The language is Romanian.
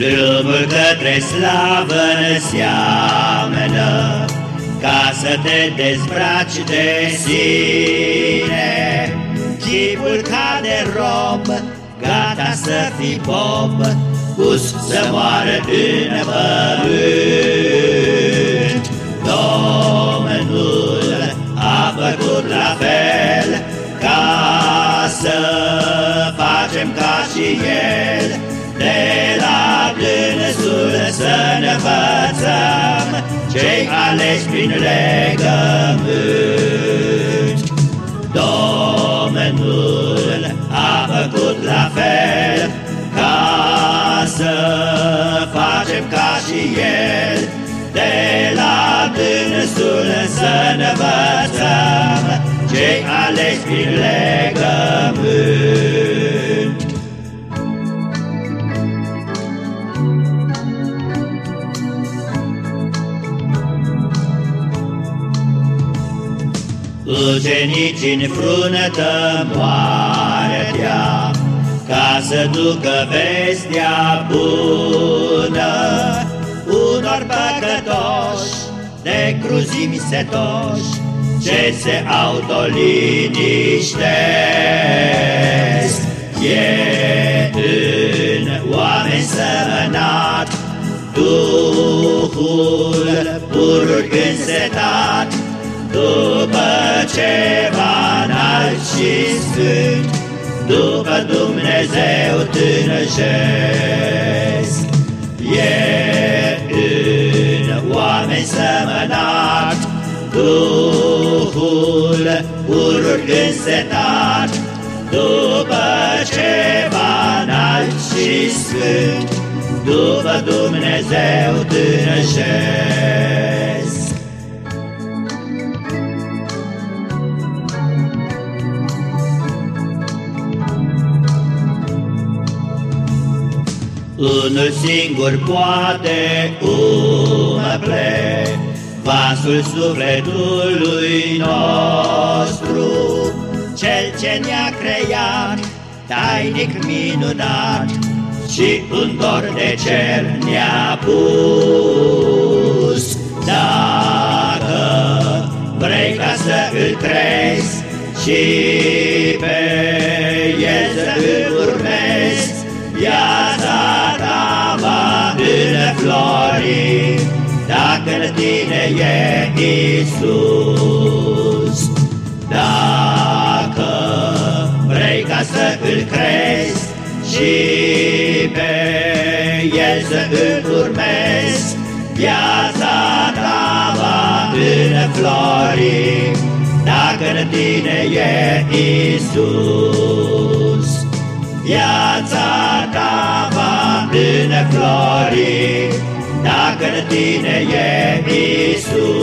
Drumul către slavă înseamnă Ca să te dezbraci de sine. Chipul ca de rob, gata să fii pop Pus să moară în pământ. Domnul a făcut la fel Ca să facem ca și El aleși prin legământ. Domnul a făcut la fel Ca să facem ca și El. De la dânsul să ne învățăm. Cei aleși prin legământ Ucenicii în frunătă moartea, Ca să ducă vestea bună. Unor păcătoși de cruzimi setoși Ce se autoliniștesc E în oameni sămănat Duhul pururi însetat după ceva înalt și sfânt, După Dumnezeu tânăjesc. E în oameni sămănat, Duhul pururi însetat, După ceva înalt și sfânt, După Dumnezeu tânăjesc. Unul singur poate umple vasul sufletului nostru, Cel ce ne-a creat, tainic minunat, Și un dor de cer ne-a pus. Dacă vrei ca să îl crezi și pe el să îl urmezi, viața flori, dacă în tine e Iisus. Dacă vrei ca să îl crezi și pe el să îl urmezi, viața ta va înflori, dacă în tine e Iisus. În florii, Dacă în tine e Isus.